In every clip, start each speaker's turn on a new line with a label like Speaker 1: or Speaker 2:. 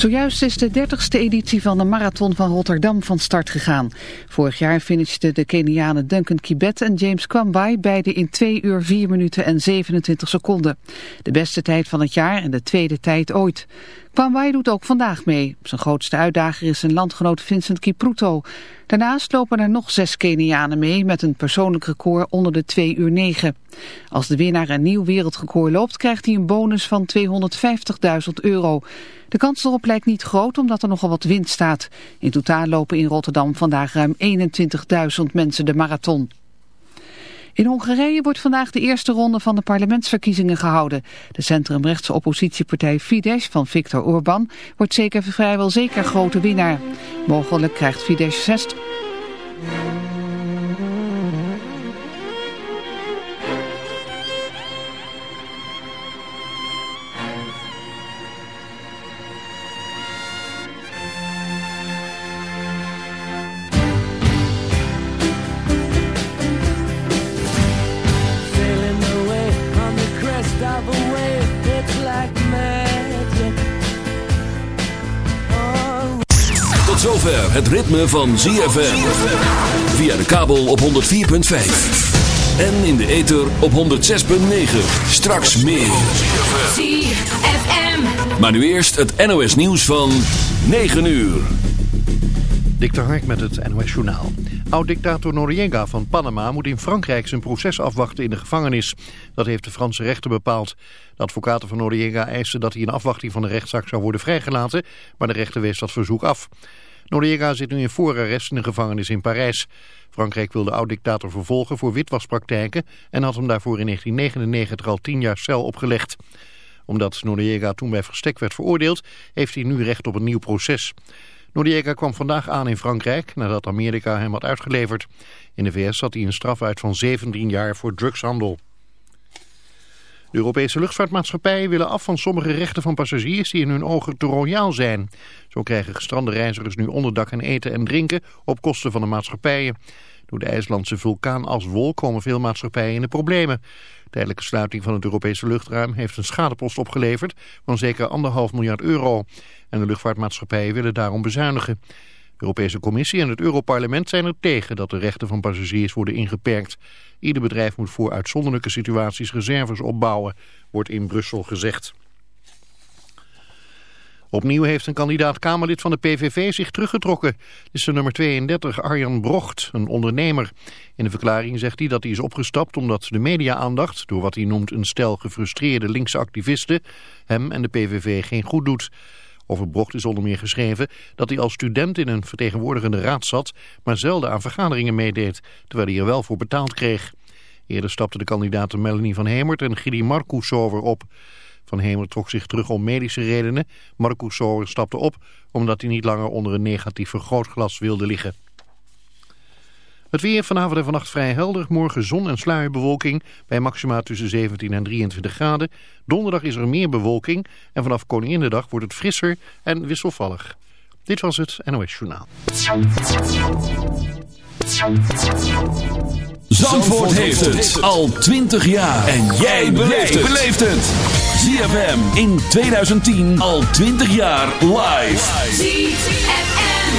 Speaker 1: Zojuist is de 30ste editie van de Marathon van Rotterdam van start gegaan. Vorig jaar finishten de Kenianen Duncan Kibet en James Kwambai beide in 2 uur 4 minuten en 27 seconden. De beste tijd van het jaar en de tweede tijd ooit. Kwambai doet ook vandaag mee. Zijn grootste uitdager is zijn landgenoot Vincent Kipruto. Daarnaast lopen er nog zes Kenianen mee met een persoonlijk record onder de 2 uur 9. Als de winnaar een nieuw wereldrecord loopt krijgt hij een bonus van 250.000 euro. De kans erop lijkt niet groot omdat er nogal wat wind staat. In totaal lopen in Rotterdam vandaag ruim 21.000 mensen de marathon. In Hongarije wordt vandaag de eerste ronde van de parlementsverkiezingen gehouden. De centrumrechtse oppositiepartij Fidesz van Viktor Orbán wordt zeker vrijwel zeker grote winnaar. Mogelijk krijgt Fidesz 60...
Speaker 2: ritme van ZFM. Via de kabel op 104.5. En in de ether op 106.9. Straks meer.
Speaker 3: ZFM.
Speaker 2: Maar nu eerst het NOS nieuws van 9 uur.
Speaker 4: Dik de Hark met het NOS Journaal. Oud-dictator Noriega van Panama moet in Frankrijk zijn proces afwachten in de gevangenis. Dat heeft de Franse rechter bepaald. De advocaten van Noriega eisten dat hij in afwachting van de rechtszaak zou worden vrijgelaten, maar de rechter wees dat verzoek af. Noriega zit nu in voorarrest in de gevangenis in Parijs. Frankrijk wil de oud-dictator vervolgen voor witwaspraktijken en had hem daarvoor in 1999 al 10 jaar cel opgelegd. Omdat Noriega toen bij verstek werd veroordeeld, heeft hij nu recht op een nieuw proces. Noriega kwam vandaag aan in Frankrijk nadat Amerika hem had uitgeleverd. In de VS zat hij een straf uit van 17 jaar voor drugshandel. De Europese luchtvaartmaatschappijen willen af van sommige rechten van passagiers die in hun ogen te royaal zijn. Zo krijgen gestrande reizigers nu onderdak en eten en drinken op kosten van de maatschappijen. Door de IJslandse vulkaan Aswol komen veel maatschappijen in de problemen. Tijdelijke sluiting van het Europese luchtruim heeft een schadepost opgeleverd van zeker anderhalf miljard euro. En de luchtvaartmaatschappijen willen daarom bezuinigen. De Europese Commissie en het Europarlement zijn er tegen dat de rechten van passagiers worden ingeperkt. Ieder bedrijf moet voor uitzonderlijke situaties reserves opbouwen, wordt in Brussel gezegd. Opnieuw heeft een kandidaat-Kamerlid van de PVV zich teruggetrokken. Dit is de nummer 32, Arjan Brocht, een ondernemer. In de verklaring zegt hij dat hij is opgestapt omdat de media-aandacht... door wat hij noemt een stel gefrustreerde linkse activisten... hem en de PVV geen goed doet. Over Brocht is onder meer geschreven dat hij als student in een vertegenwoordigende raad zat... maar zelden aan vergaderingen meedeed, terwijl hij er wel voor betaald kreeg. Eerder stapten de kandidaten Melanie van Hemert en Gidi Marcousover op... Van Hemert trok zich terug om medische redenen. Marcus Sower stapte op omdat hij niet langer onder een negatief vergrootglas wilde liggen. Het weer vanavond en vannacht vrij helder. Morgen zon en sluierbewolking bij maxima tussen 17 en 23 graden. Donderdag is er meer bewolking en vanaf Koninginnedag wordt het frisser en wisselvallig. Dit was het NOS Journaal.
Speaker 2: Zandvoort heeft het al 20 jaar. En jij beleeft het. ZFM in 2010 al 20 jaar live.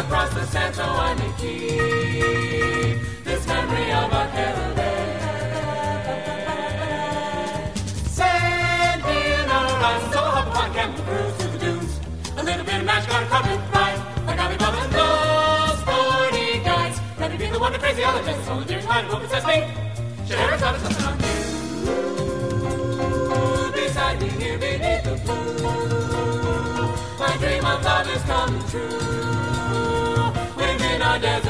Speaker 5: across the I may keep this memory of our caravan. In run, so hop upon to the dunes. A little bit of. Like I'll be bubbling those sporty guys. Let me be the one to you. Beside standing here beneath the blue. My dream of love is coming true.
Speaker 6: Father.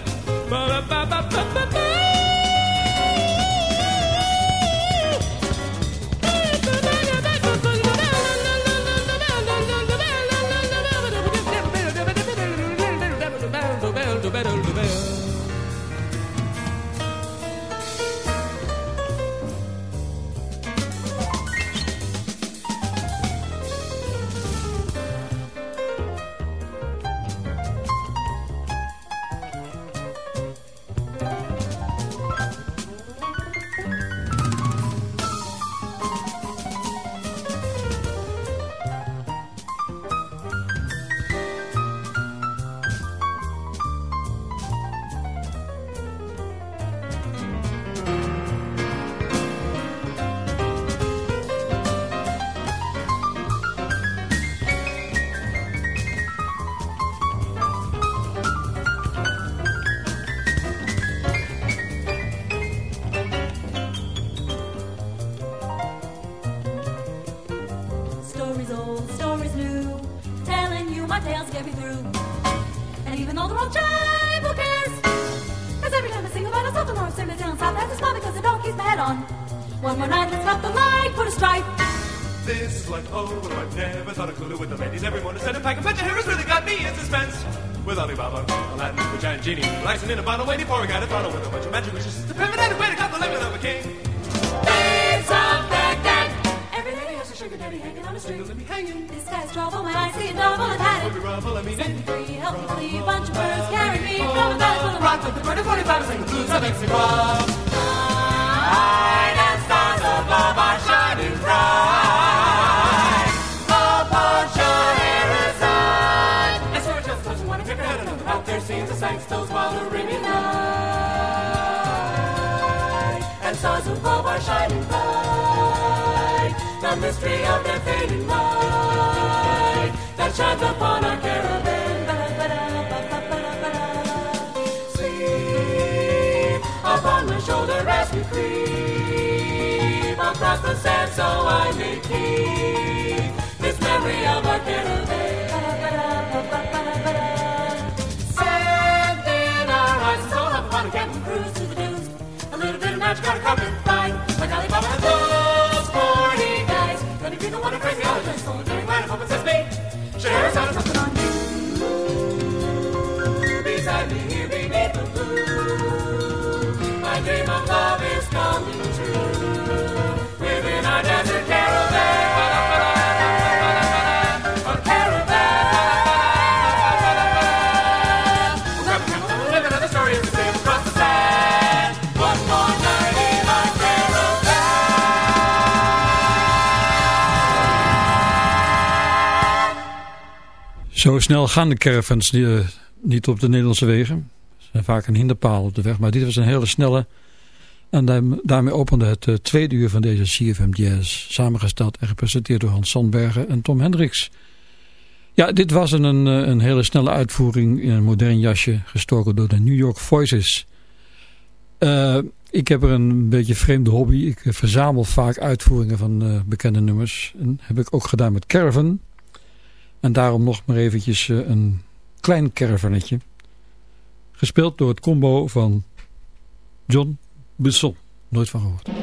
Speaker 6: never thought I could do with the ladies. Every morning send a pack of picture heroes really got me in suspense. With Alibaba, Aladdin, the giant genie, relaxing in a bottle, waiting for a guy to follow with a bunch of magic wishes. It's a primitive way to cut the limit of a king.
Speaker 7: Days of Baghdad. Every lady has a sugar daddy hanging on a string.
Speaker 6: Let me hanging.
Speaker 7: This guy's trouble when I see a double and had it.
Speaker 6: ruffle, let me
Speaker 7: Set me free, help me flee, a bunch of birds carry me from a valley full of
Speaker 6: rock with the bird of 45 sing the blues of Mexico. Scenes of those while the ringing
Speaker 7: night. And stars above are shining bright. The mystery of their fading light that shines upon our caravan. Sleep upon my shoulder as we creep across the sand so I may keep this memory of our caravan. A cruise to the dunes. A little bit of magic on a carpet ride, like those forty guys. Gonna be the one says me. Share sound something on you. Beside me here beneath the blue, my dream of love is coming
Speaker 8: Zo snel gaan de caravans die, eh, niet op de Nederlandse wegen. Ze zijn vaak een hinderpaal op de weg. Maar dit was een hele snelle. En daarm- daarmee opende het eh, tweede uur van deze CFM Jazz. Samengesteld en gepresenteerd door Hans Sandbergen en Tom Hendricks. Ja, dit was een, een, eh, hele snelle uitvoering in een modern jasje. Gestoken door de New York Voices. Ik heb er een beetje vreemde hobby. Ik verzamel vaak uitvoeringen van bekende nummers. En heb ik ook gedaan met Caravan. En daarom nog maar eventjes eh, een klein caravannetje. Gespeeld door het combo van John Busson. Nooit van gehoord.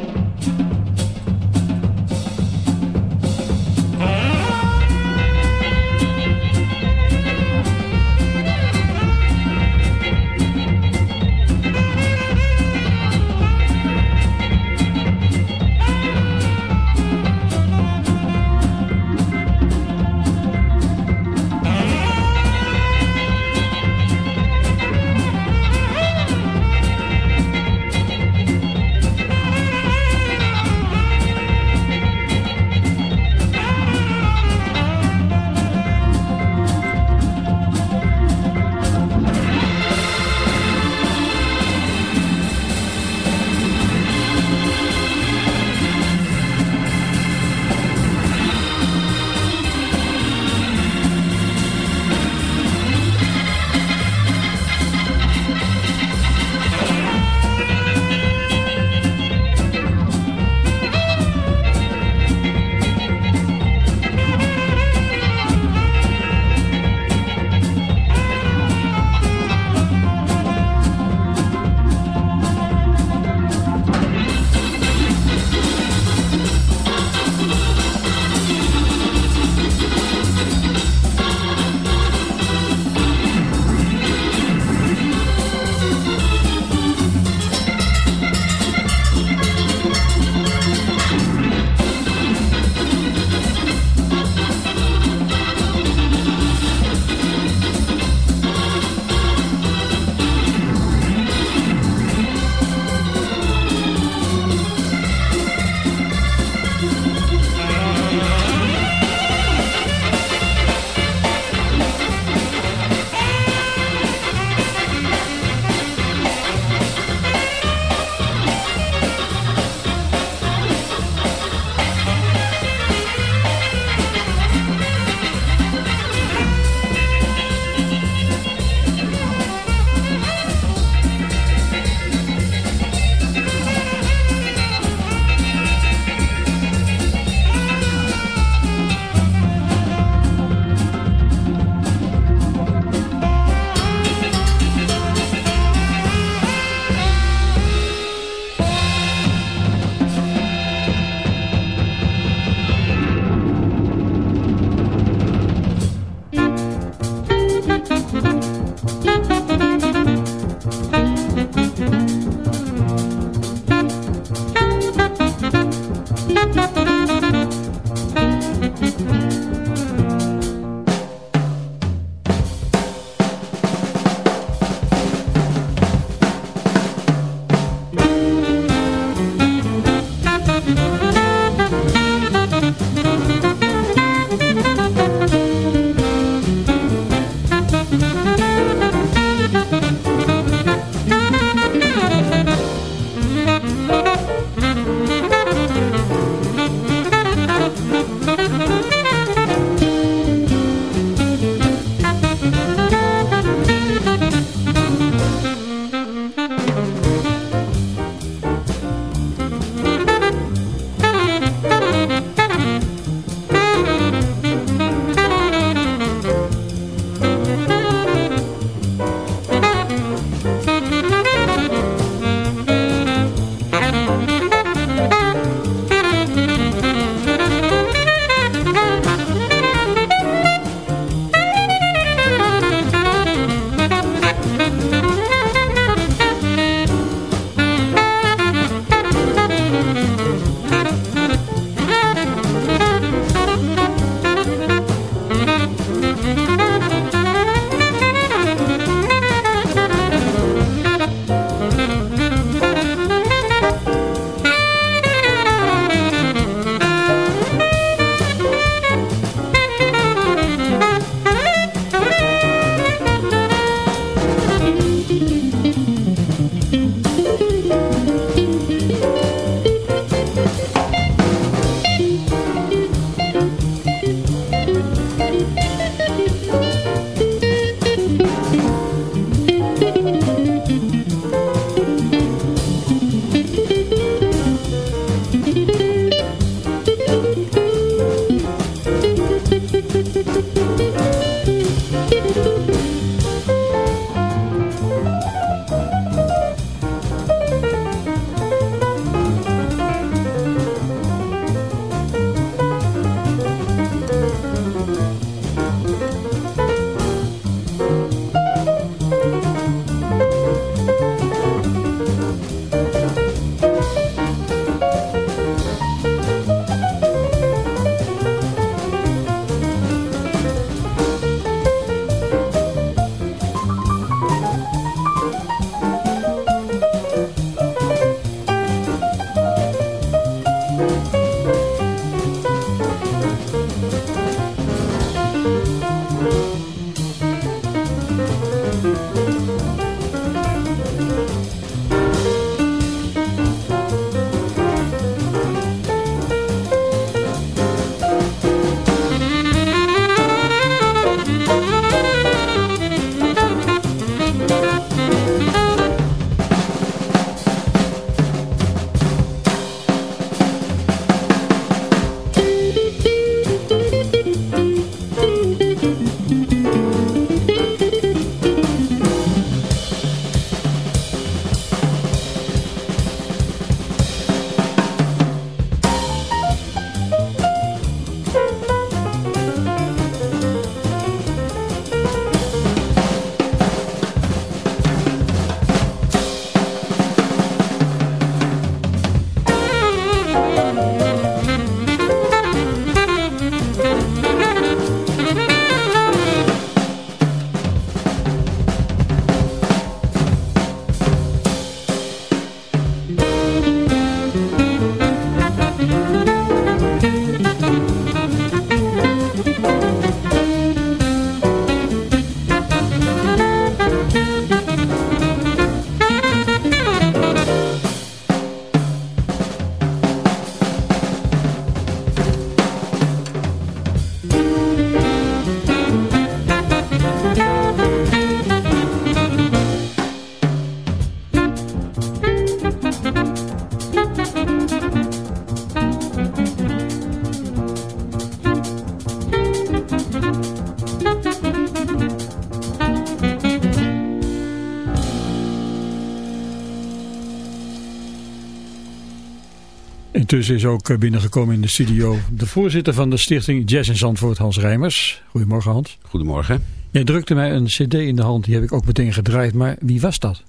Speaker 8: Intussen is ook eh, binnengekomen in de studio de voorzitter van de stichting Jazz in Zandvoort, Hans Rijmers. Goedemorgen Hans.
Speaker 9: Goedemorgen.
Speaker 8: Jij drukte mij een cd in de hand, die heb ik ook meteen gedraaid, maar wie was dat?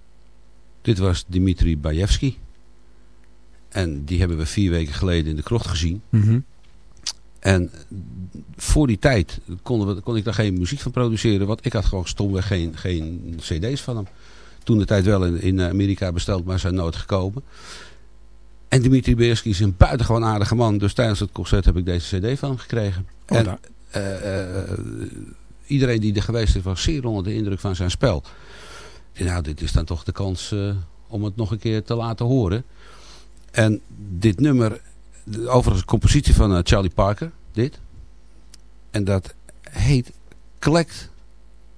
Speaker 9: Dit was Dimitri Bajevski. En die hebben we vier weken geleden in de krocht gezien.
Speaker 8: Mhm.
Speaker 9: En voor die tijd konden we, kon ik daar geen muziek van produceren. Want ik had gewoon stomweg geen, geen cd's van hem. Toen de tijd wel in, in Amerika besteld, maar zijn nooit gekomen. En Dimitri Bajevski is een buitengewoon aardige man. Dus tijdens het concert heb ik deze cd van hem gekregen.
Speaker 8: Oh,
Speaker 9: en eh, eh, iedereen die er geweest is was zeer onder de indruk van zijn spel. En nou, dit is dan toch de kans eh, om het nog een keer te laten horen. En dit nummer, overigens een compositie van Charlie Parker, dit. En dat heet Collect,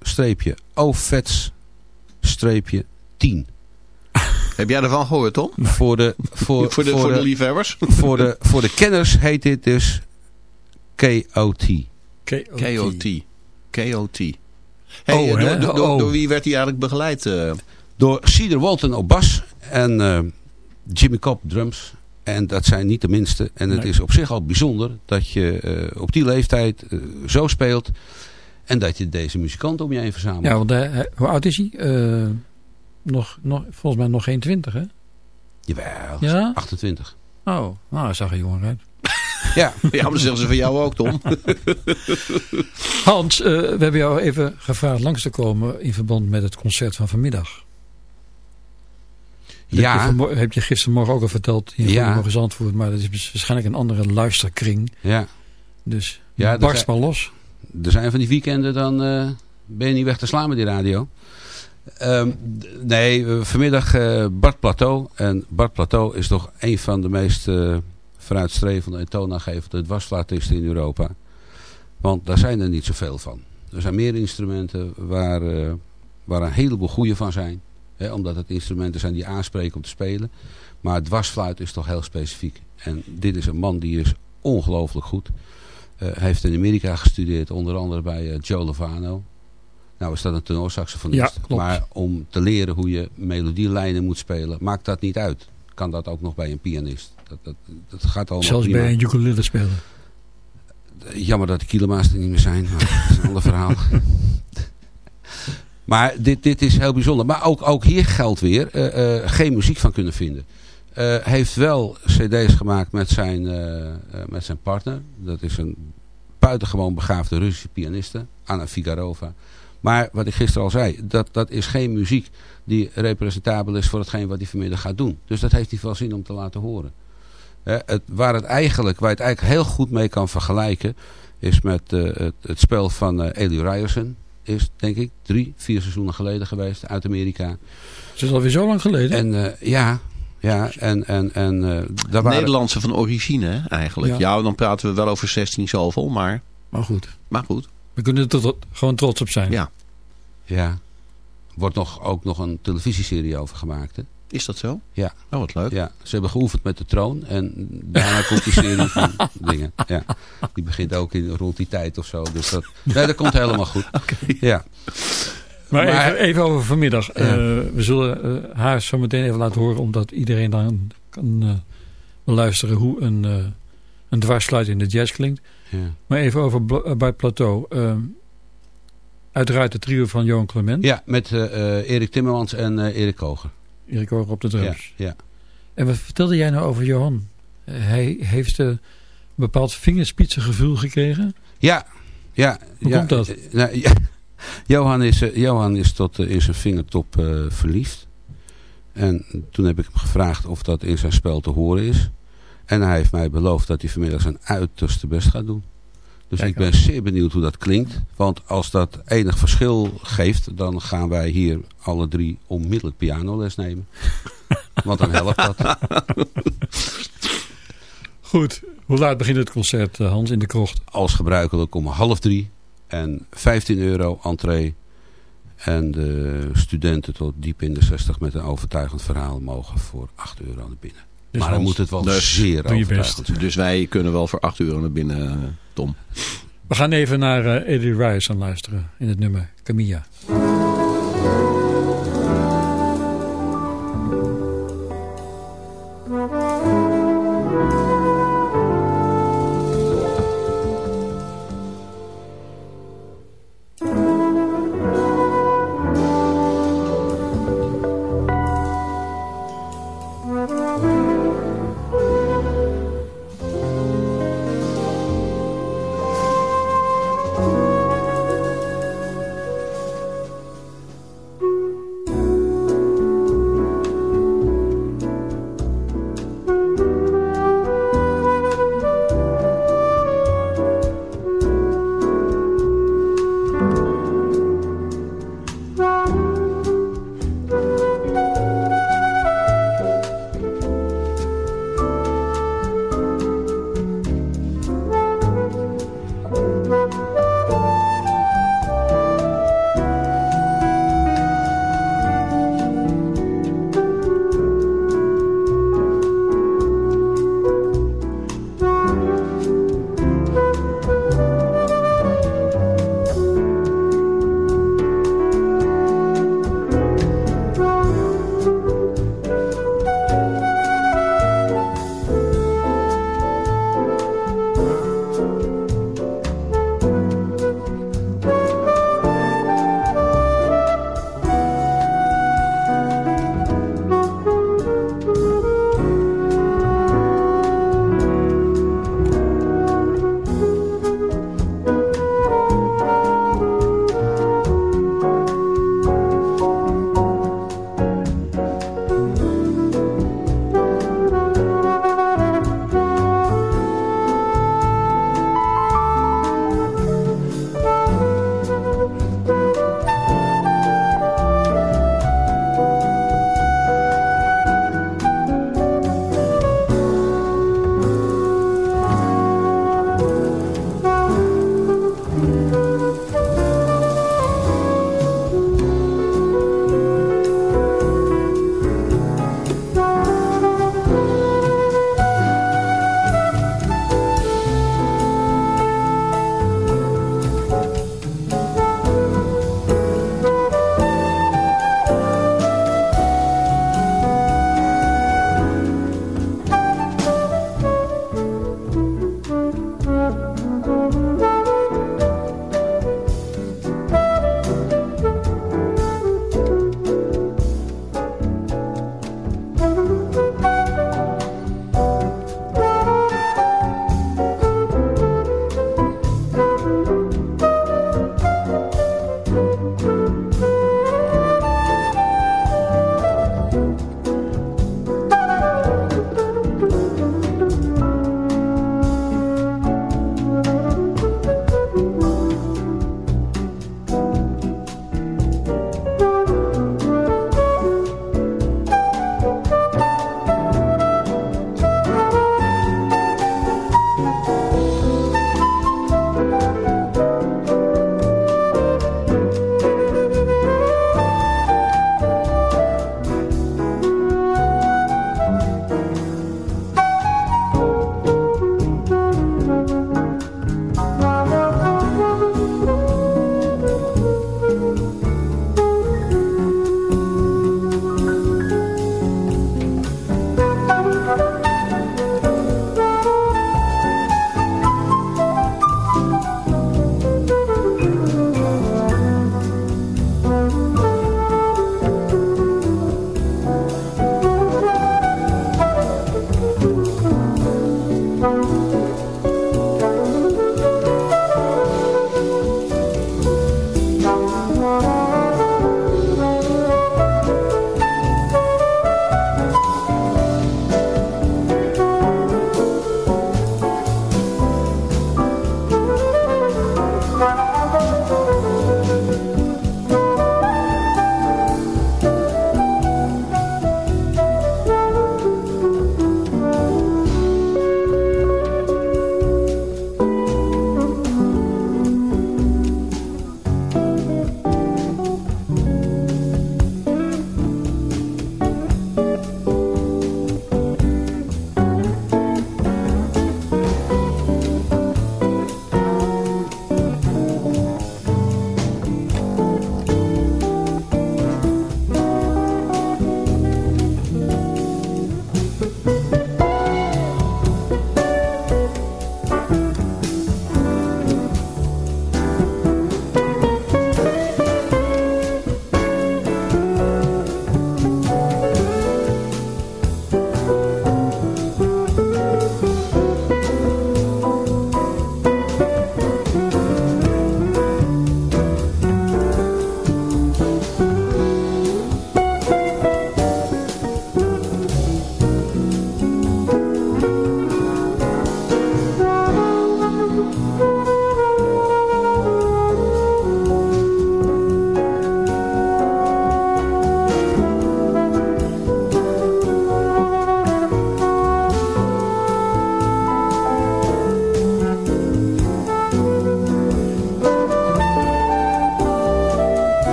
Speaker 9: streepje, OVETS, streepje 10.
Speaker 10: Heb jij ervan gehoord, Tom?
Speaker 9: Voor de, voor,
Speaker 10: Voor de, voor de liefhebbers?
Speaker 9: voor de, voor de kenners heet dit dus KOT.
Speaker 10: KOT. KOT. Hey,
Speaker 8: Oh,
Speaker 10: door,
Speaker 8: hè?
Speaker 10: door, door-
Speaker 8: Oh.
Speaker 10: door wie werd hij eigenlijk begeleid? eh?
Speaker 9: Door Cedar Walton op bas en eh, Jimmy Cobb drums. En dat zijn niet de minste. En het
Speaker 8: Nee.
Speaker 9: is op zich al bijzonder dat je eh, op die leeftijd zo speelt. En dat je deze muzikanten om je heen verzamelt.
Speaker 8: Ja, want hoe oud is hij? Nog, nog, volgens mij nog geen twintig, hè?
Speaker 9: Jawel,
Speaker 8: Ja?
Speaker 9: 28.
Speaker 8: Oh, nou, hij zag er jonger uit.
Speaker 9: Ja,
Speaker 10: Ja, maar dat zeggen ze van jou ook, Tom.
Speaker 8: Hans, eh, we hebben jou even gevraagd langs te komen in verband met het concert van vanmiddag. Dat je
Speaker 9: ja,
Speaker 8: vanmo- heb je gistermorgen ook al verteld in
Speaker 9: Ja.
Speaker 8: Goedemorgen Zandvoort, maar dat is dus waarschijnlijk een andere luisterkring.
Speaker 9: ja.
Speaker 8: Dus
Speaker 9: Ja,
Speaker 8: barst maar los.
Speaker 9: Er zijn van die weekenden, dan eh, ben je niet weg te slaan met die radio. Ehm, nee, vanmiddag eh, Bart Plateau. En Bart Plateau is toch een van de meest eh, vooruitstrevende en toonaangevende dwarsfluitisten in Europa. Want daar zijn er niet zoveel van. Er zijn meer instrumenten waar, eh, waar een heleboel goede van zijn. Hè, omdat het instrumenten zijn die aanspreken om te spelen. Maar dwarsfluit is toch heel specifiek. En dit is een man die is ongelooflijk goed. Hij heeft in Amerika gestudeerd, onder andere bij Joe Lovano. Nou is dat een tenorsaxofonist.
Speaker 8: Ja, klopt.
Speaker 9: Maar om te leren hoe je melodielijnen moet spelen, maakt dat niet uit. Kan dat ook nog bij een pianist. Dat, dat, dat gaat allemaal
Speaker 8: Zelfs
Speaker 9: prima.
Speaker 8: bij een ukulele spelen.
Speaker 9: Jammer dat de kilema's er niet meer zijn, maar dat is een ander verhaal. Maar dit, dit is heel bijzonder. Maar ook, ook hier geldt weer, eh, eh, geen muziek van kunnen vinden. Eh, heeft wel cd's gemaakt met zijn, met zijn partner. Dat is een buitengewoon begaafde Russische pianiste, Anna Figarova. Maar wat ik gisteren al zei, dat, dat is geen muziek die representabel is voor hetgeen wat hij vanmiddag gaat doen. Dus dat heeft niet veel zin om te laten horen. Hè, het, waar, het eigenlijk, waar je het eigenlijk heel goed mee kan vergelijken, is met eh, het, het spel van eh Eli Ryerson. Is denk ik drie, vier seizoenen geleden geweest uit Amerika.
Speaker 8: Het is alweer zo lang geleden.
Speaker 9: En eh, ja, ja, en, en, en eh, daar waren...
Speaker 10: Nederlandse van origine, eigenlijk.
Speaker 8: Ja.
Speaker 10: Ja. dan praten we wel over 16 zoveel, maar,
Speaker 8: maar goed,
Speaker 10: maar goed.
Speaker 8: We kunnen er tot- gewoon trots op zijn.
Speaker 10: Ja.
Speaker 9: Ja, wordt nog, ook nog een televisieserie over gemaakt. Hè?
Speaker 10: Is dat zo?
Speaker 9: Ja.
Speaker 10: Oh, wat leuk.
Speaker 9: Ja, ze hebben geoefend met de troon en daarna komt die serie van dingen. Ja. Die begint ook in, rond die tijd of zo. Dus dat, nee, dat komt helemaal goed. Ja.
Speaker 8: Maar,
Speaker 9: Maar-
Speaker 8: even, even over vanmiddag.
Speaker 9: Ja.
Speaker 8: Eh, we zullen eh, haar zo meteen even laten horen, omdat iedereen dan kan eh, beluisteren hoe een, eh een dwarsfluit in de jazz klinkt.
Speaker 9: Ja.
Speaker 8: Maar even over eh, bij Plateau. Eh, uiteraard het trio van Johan Clement.
Speaker 9: ja, met eh, Erik Timmermans en eh, Erik Koger.
Speaker 8: Erik Hoger op de drums.
Speaker 9: ja.
Speaker 8: En wat vertelde jij nou over Johan? Hij heeft een bepaald vingerspitsengevoel gekregen.
Speaker 9: Ja, ja.
Speaker 8: Hoe
Speaker 9: ja,
Speaker 8: komt dat?
Speaker 9: nou, ja. Johan, is, Johan is tot in zijn vingertop verliefd. En toen heb ik hem gevraagd of dat in zijn spel te horen is. En hij heeft mij beloofd dat hij vanmiddag zijn uiterste best gaat doen. Dus
Speaker 8: Kijk
Speaker 9: ik ben
Speaker 8: aan.
Speaker 9: zeer benieuwd hoe dat klinkt. Want als dat enig verschil geeft, dan gaan wij hier alle drie onmiddellijk pianoles nemen. Want dan helpt dat.
Speaker 8: Goed. Hoe laat begint het concert, eh, Hans, in de krocht?
Speaker 9: als gebruikelijk om half drie. En 15 euro entree. En de studenten tot diep in de 60 met een overtuigend verhaal mogen voor 8 euro naar binnen.
Speaker 8: Dus
Speaker 9: maar dan moet het wel
Speaker 10: dus
Speaker 9: zeer
Speaker 8: doe je best.
Speaker 9: zijn.
Speaker 10: Dus wij kunnen wel voor 8 euro naar binnen, eh, Tom.
Speaker 8: We gaan even naar eh Eddie Rice aan luisteren in het nummer Camilla.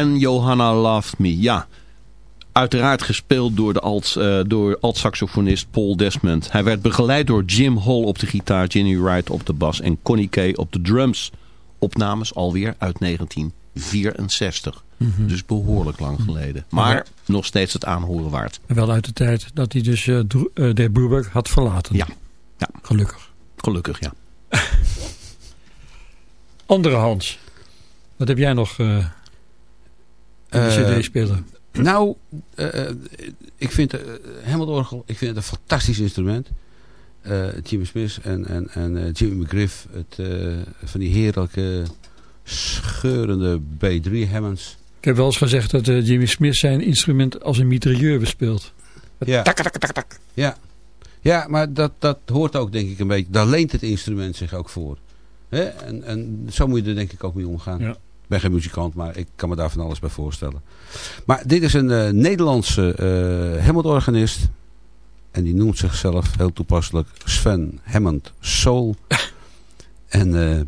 Speaker 10: When Johanna Loved Me. Ja, uiteraard gespeeld door de alt, uh, door alt-saxofonist Paul Desmond. Hij werd begeleid door Jim Hall op de gitaar, Ginny Wright op de bas en Connie Kay op de drums. Opnames alweer uit 1964. Mm -hmm. Dus behoorlijk lang geleden. Maar ja. nog steeds het aanhoren waard.
Speaker 8: En wel uit de tijd dat hij dus uh, uh, de Brubeck had verlaten.
Speaker 10: Ja. ja.
Speaker 8: Gelukkig.
Speaker 10: Gelukkig, ja.
Speaker 8: Andere Hans. Wat heb jij nog de cd-speler?
Speaker 9: Nou, uh, ik vind uh, Hammondorgel, ik vind het een fantastisch instrument. Jimmy Smith en, en, en Jimmy McGriff, het, van die heerlijke scheurende B3 Hammonds.
Speaker 8: Ik heb wel eens gezegd dat Jimmy Smith zijn instrument als een mitrailleur bespeelt.
Speaker 9: Ja.
Speaker 8: Tak, tak, tak, tak.
Speaker 9: Ja. ja, maar dat, dat hoort ook denk ik een beetje, daar leent het instrument zich ook voor. Hè? En, en zo moet je er denk ik ook mee omgaan.
Speaker 8: Ja
Speaker 9: ben geen muzikant, maar ik kan me daar van alles bij voorstellen. Maar dit is een eh, Nederlandse uh, Hammond-organist. En die noemt zichzelf heel toepasselijk Sven Hammond Soul. en eh,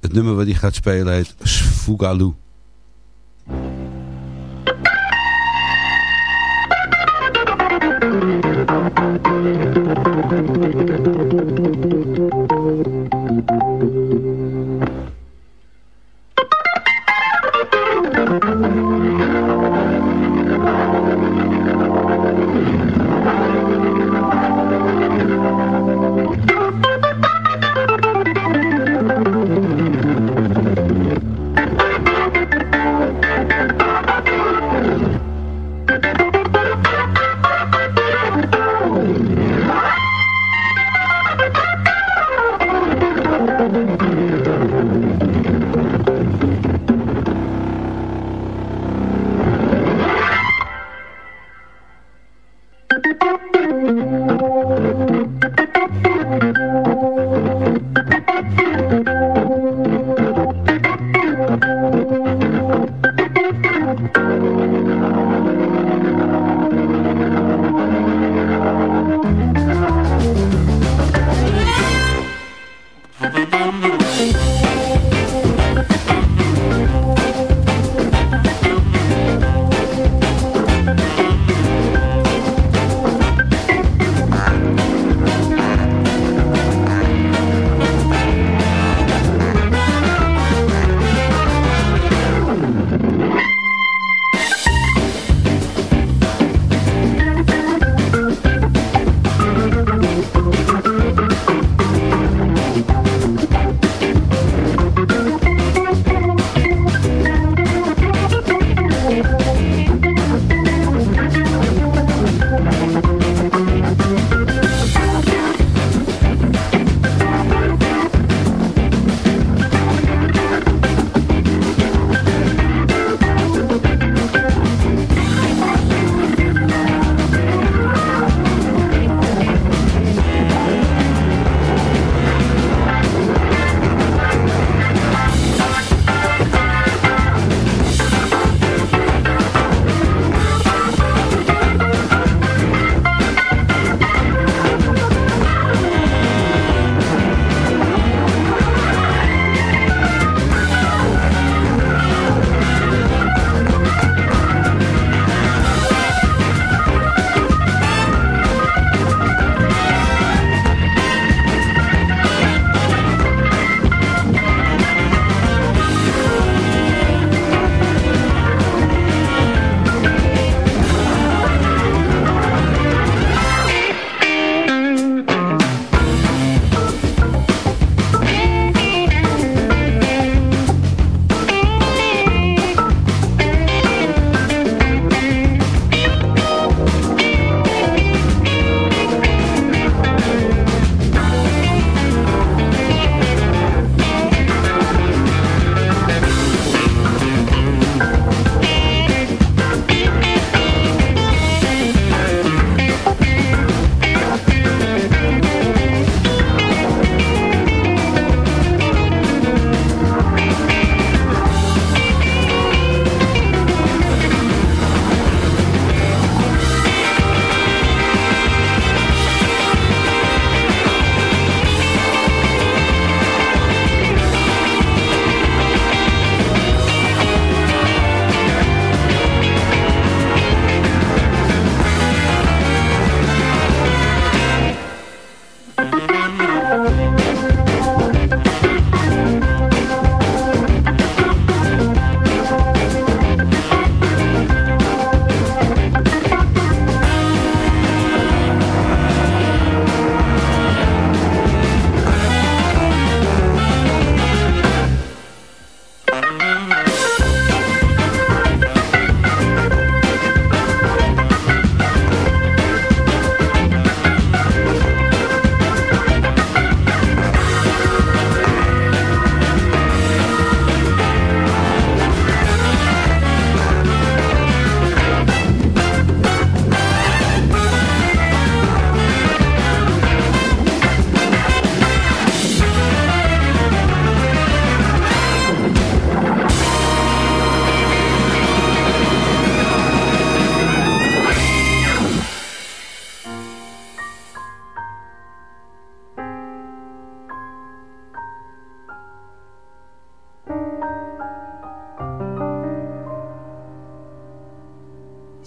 Speaker 9: het nummer wat hij gaat spelen heet Sfugalu.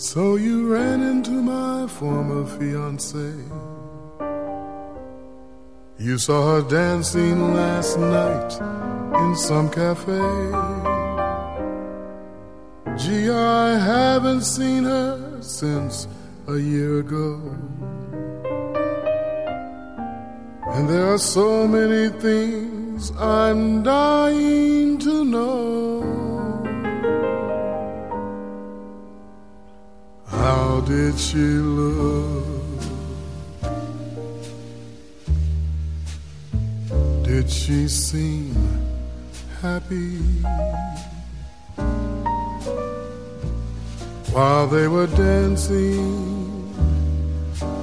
Speaker 11: So you ran into my former fiancée. You saw her dancing last night in some cafe. Gee, I haven't seen her since a year ago. And there are so many things I'm dying to know. Did she look? Did she seem happy? While they were dancing,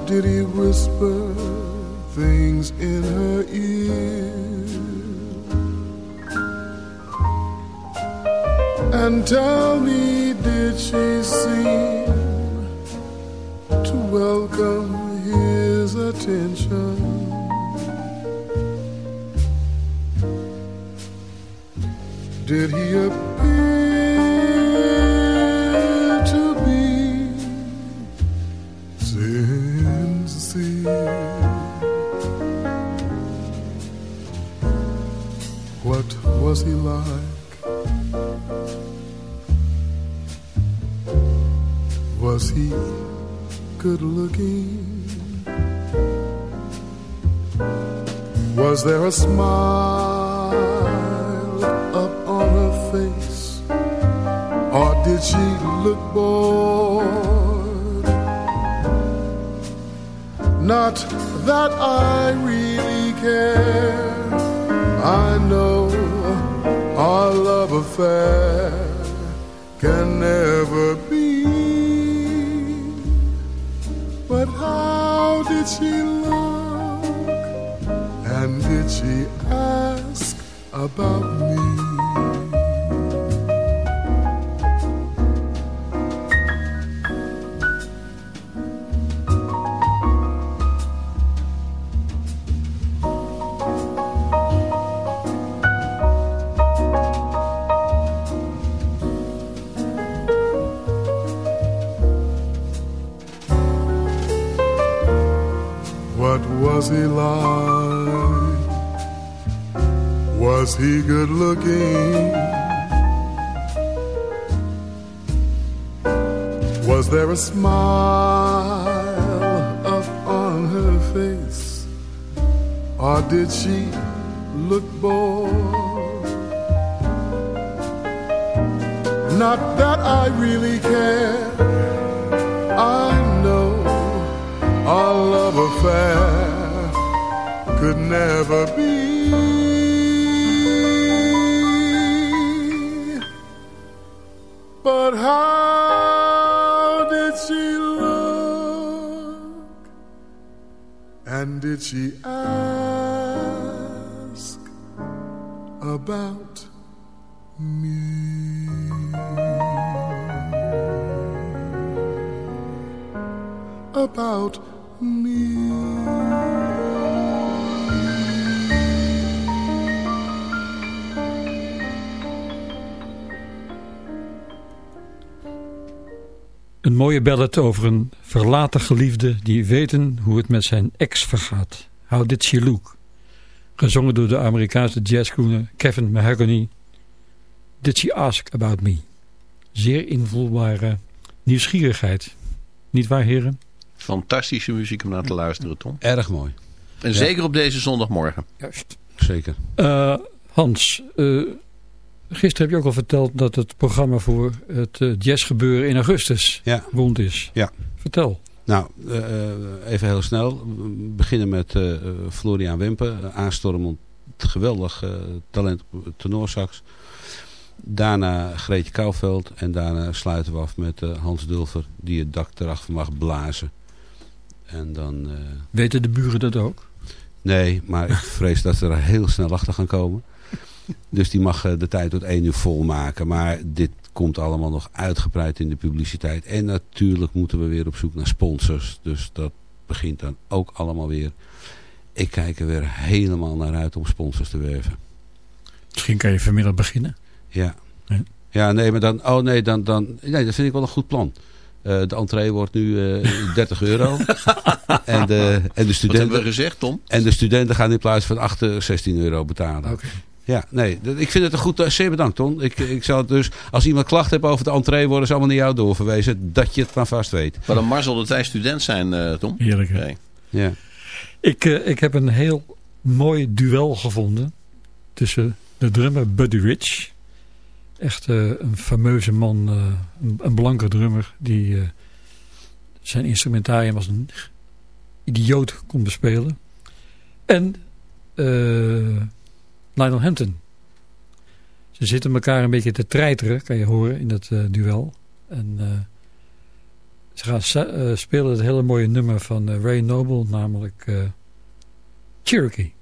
Speaker 11: did he whisper things in her ear? And tell me, did she seem welcome his attention? Did he appear to be sincere? What was he like? Was he good looking? Was there a smile up on her face? Or did she look bored? Not that I really care. I know our love affair she look? And did she ask about me? see
Speaker 8: Een mooie ballad over een verlaten geliefde die weten hoe het met zijn ex vergaat. How Did She Look? Gezongen door de Amerikaanse jazzgroener Kevin Mahogany. Did She Ask About Me? Zeer invoelbare nieuwsgierigheid. Niet waar heren?
Speaker 10: Fantastische muziek om naar te luisteren, Tom.
Speaker 9: Erg mooi.
Speaker 10: En zeker op deze zondagmorgen.
Speaker 8: Juist.
Speaker 9: Zeker.
Speaker 8: Uh, Hans, uh, gisteren heb je ook al verteld dat het programma voor het uh, jazzgebeuren in augustus
Speaker 9: ja.
Speaker 8: rond is.
Speaker 9: Ja.
Speaker 8: Vertel.
Speaker 9: Nou, even heel snel. We beginnen met Florian Wimpen. Aanstormend geweldig talent tenorsax. Daarna Greetje Kouwveld. En daarna sluiten we af met Hans Dulfer. Die het dak erachter mag blazen. En dan...
Speaker 8: Weten de buren dat ook?
Speaker 9: Nee, maar ik vrees dat ze er heel snel achter gaan komen. Dus die mag uh, de tijd tot één uur vol maken. Maar dit komt allemaal nog uitgebreid in de publiciteit. En natuurlijk moeten we weer op zoek naar sponsors. Dus dat begint dan ook allemaal weer. Ik kijk er weer helemaal naar uit om sponsors te werven.
Speaker 8: Misschien kan je vanmiddag beginnen.
Speaker 9: Ja. ja. Ja, nee, maar dan... Oh nee, dan, dan... Nee, dat vind ik wel een goed plan. de entree wordt nu 30 euro. en, de, en de studenten, Wat
Speaker 10: hebben we gezegd, Tom?
Speaker 9: En de studenten gaan in plaats van 8, 16 euro betalen.
Speaker 8: Oké.
Speaker 9: Ja, nee, ik vind het een goed, zeer bedankt Ton. Ik, ik zal dus, als iemand klacht heeft over de entree, worden ze allemaal naar jou doorverwezen, dat je het maar vast weet.
Speaker 10: Maar dan Marcel dat wij student zijn, uh, Tom.
Speaker 8: Heerlijk hè? Ja. Ik, uh, ik heb een heel mooi duel gevonden tussen de drummer Buddy Rich. Echt uh, een fameuze man, een, een, blanke drummer die zijn instrumentarium als een idioot kon bespelen. En Lionel Hampton. Ze zitten elkaar een beetje te treiteren, kan je horen, in dat uh, duel. En uh, ze gaan uh, spelen het hele mooie nummer van Ray Noble, namelijk Cherokee.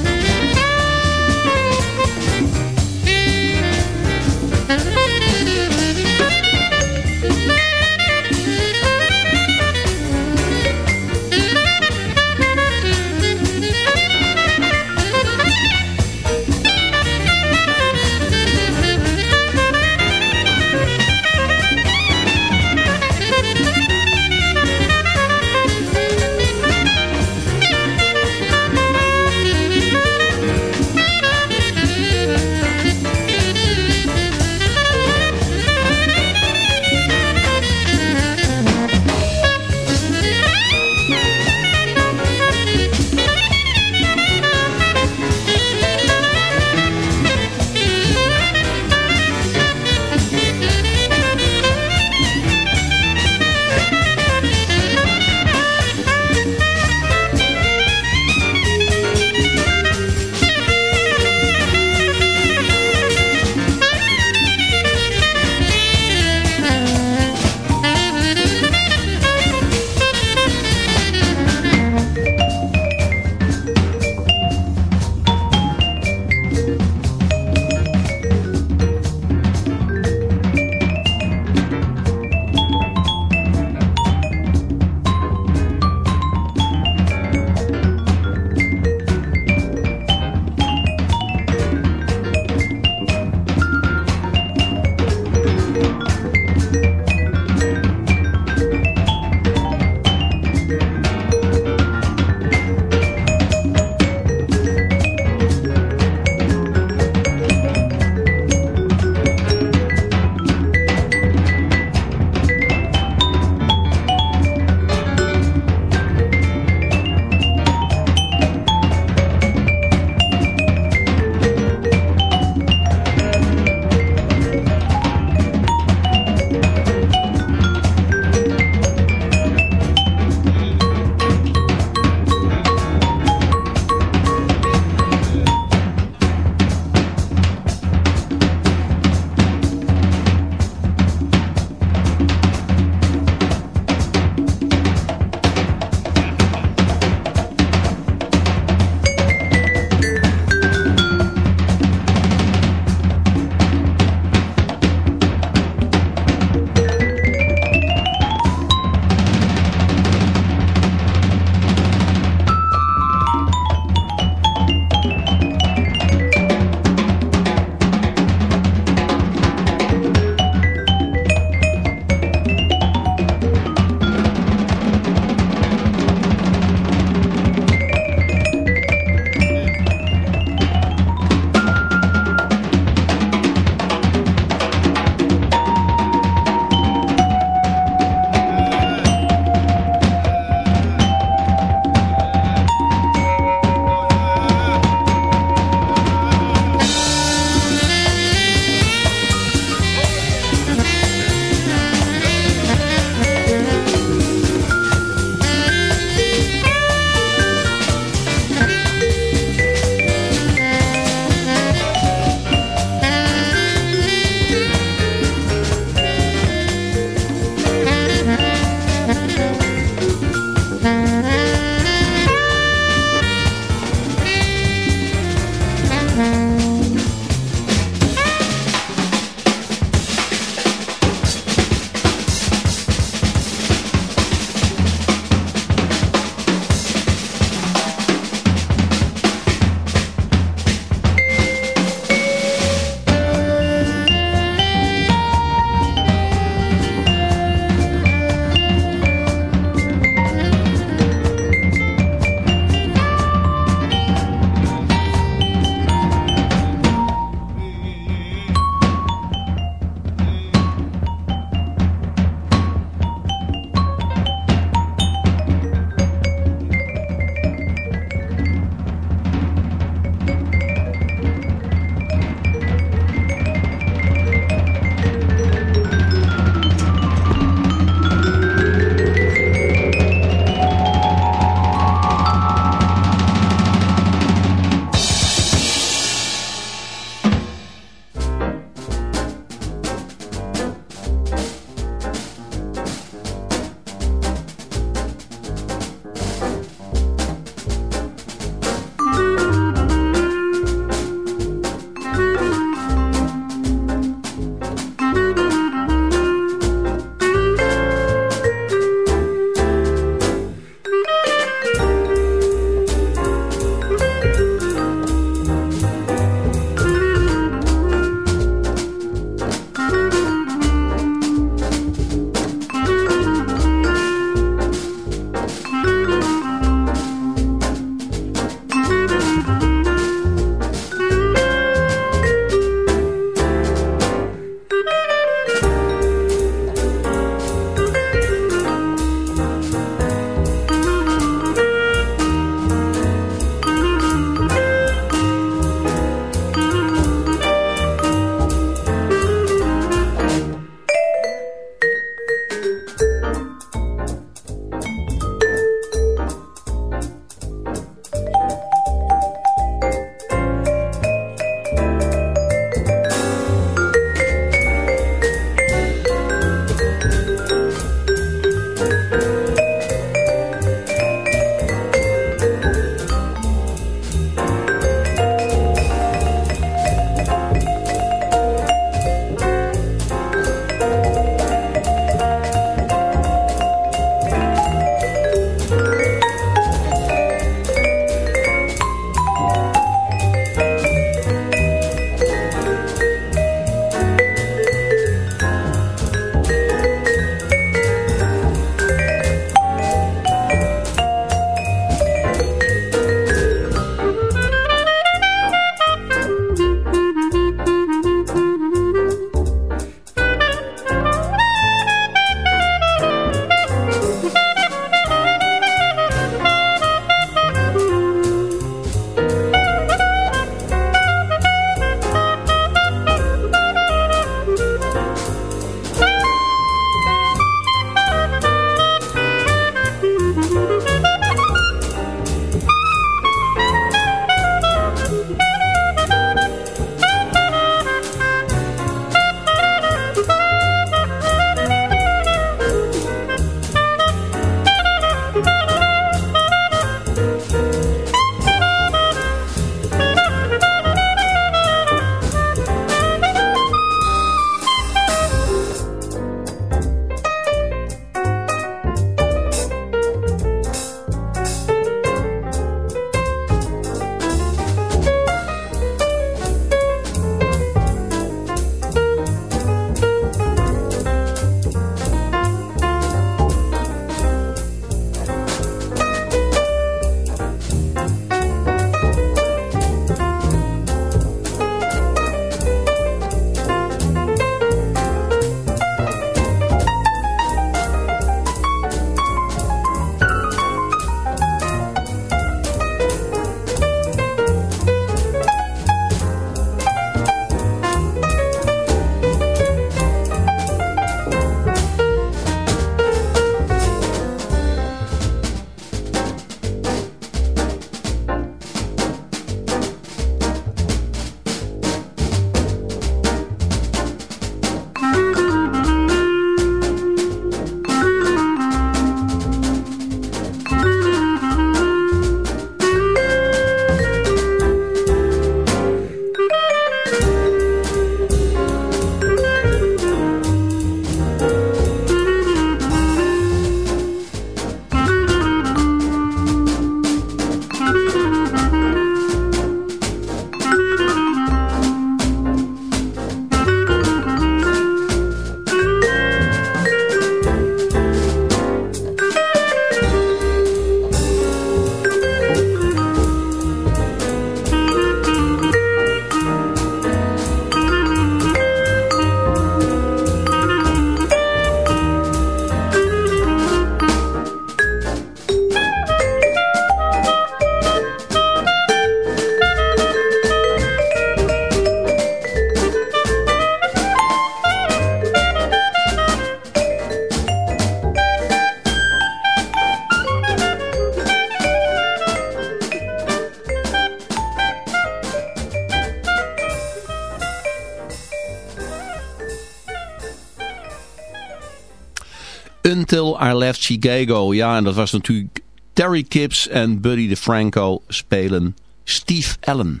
Speaker 10: I Left Chicago. Ja, en dat was natuurlijk Terry Kips en Buddy DeFranco spelen Steve Allen.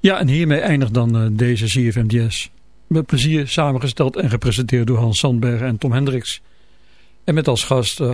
Speaker 8: Ja, en hiermee eindigt dan uh, deze CFM Jazz. Met plezier samengesteld en gepresenteerd door Hans Sandberg en Tom Hendricks. En met als gast... Uh,